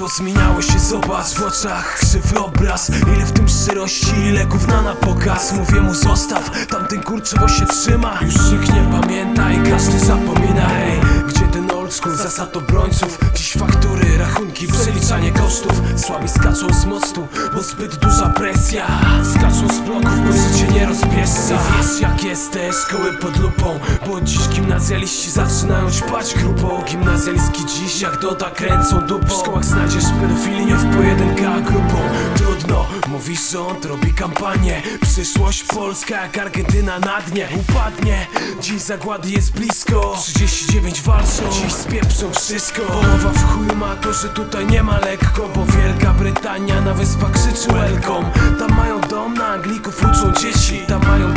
pozmieniało się, zobacz w oczach krzywy obraz. Ile w tym szczerości, ile gówna na pokaz. Mówię mu zostaw, tamten kurczowo się trzyma. Już nikt nie pamięta i każdy zapomina Hej, gdzie ten old school, zasad obrońców? Dziś faktury, rachunki, przeliczanie kosztów. Słabi skaczą z mostu, bo zbyt duża presja. Skaczą z bloków, bo życie nie rozpieszcza Wiesz jak jest te szkoły pod lupą. Bo dziś gimnazjaliści zaczynają ćpać grupą Gimnazjalistki dziś. Jak doda kręcą dupą W szkołach znajdziesz pedofili nie w pojedynkę, a grupą. Trudno, mówi rząd, robi kampanię. Przyszłość Polska jak Argentyna na dnie. Upadnie, dziś zagłady jest blisko. 39 walczą, dziś spieprzą wszystko. Połowa w chuju ma to, że tutaj nie ma lekko Bo Wielka Brytania na wyspach krzyczy welcome. Tam mają dom na Anglików, uczą dzieci. Tam mają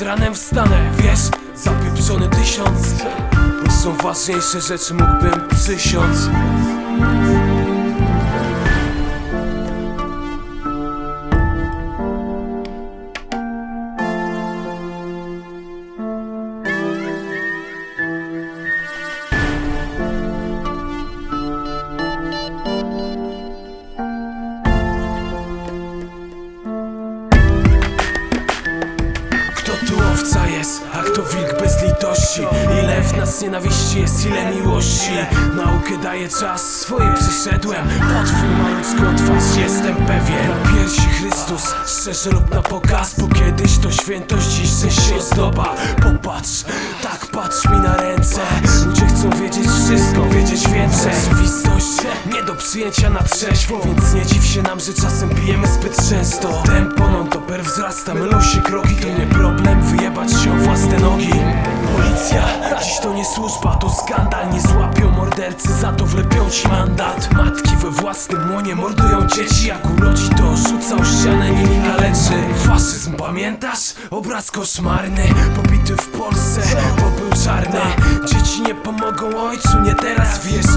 Nad ranem wstanę, wiesz, zapieprzony tysiąc. Bo są ważniejsze rzeczy, mógłbym przysiąc a kto wilk bez litości? Ile w nas nienawiści jest, ile miłości? Naukę daje czas, swoje przyszedłem. Pod twój maludzką twarz jestem pewien. Na piersi Chrystus, szczerze lub na pokaz. Bo kiedyś to świętość, dziś się ozdoba. Popatrz, tak patrz mi na ręce. Ludzie chcą wiedzieć wszystko, wiedzieć więcej. Rzeczywistość nie do przyjęcia na trzeźwo. Więc nie dziw się nam, że czasem pijemy zbyt często. Tempo non toper wzrasta, mylą się kroki To nie wyjebać się o własne nogi. Policja, dziś to nie służba, to skandal. Nie złapią mordercy, za to wlepią ci mandat. Matki we własnym łonie mordują dzieci. Jak urodzi to rzuca o ścianę, nimi kaleczy Faszyzm pamiętasz? Obraz koszmarny Pobity w Polsce, bo był czarny. Dzieci nie pomogą ojcu, nie teraz wiesz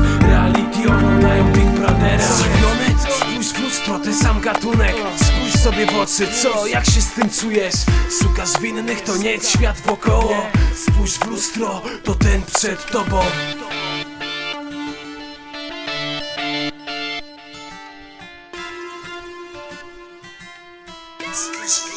sobie w oczy, co? Jak się z tym czujesz? Szukasz winnych, to nie świat wokoło Spójrz w lustro, to ten przed tobą Spójrz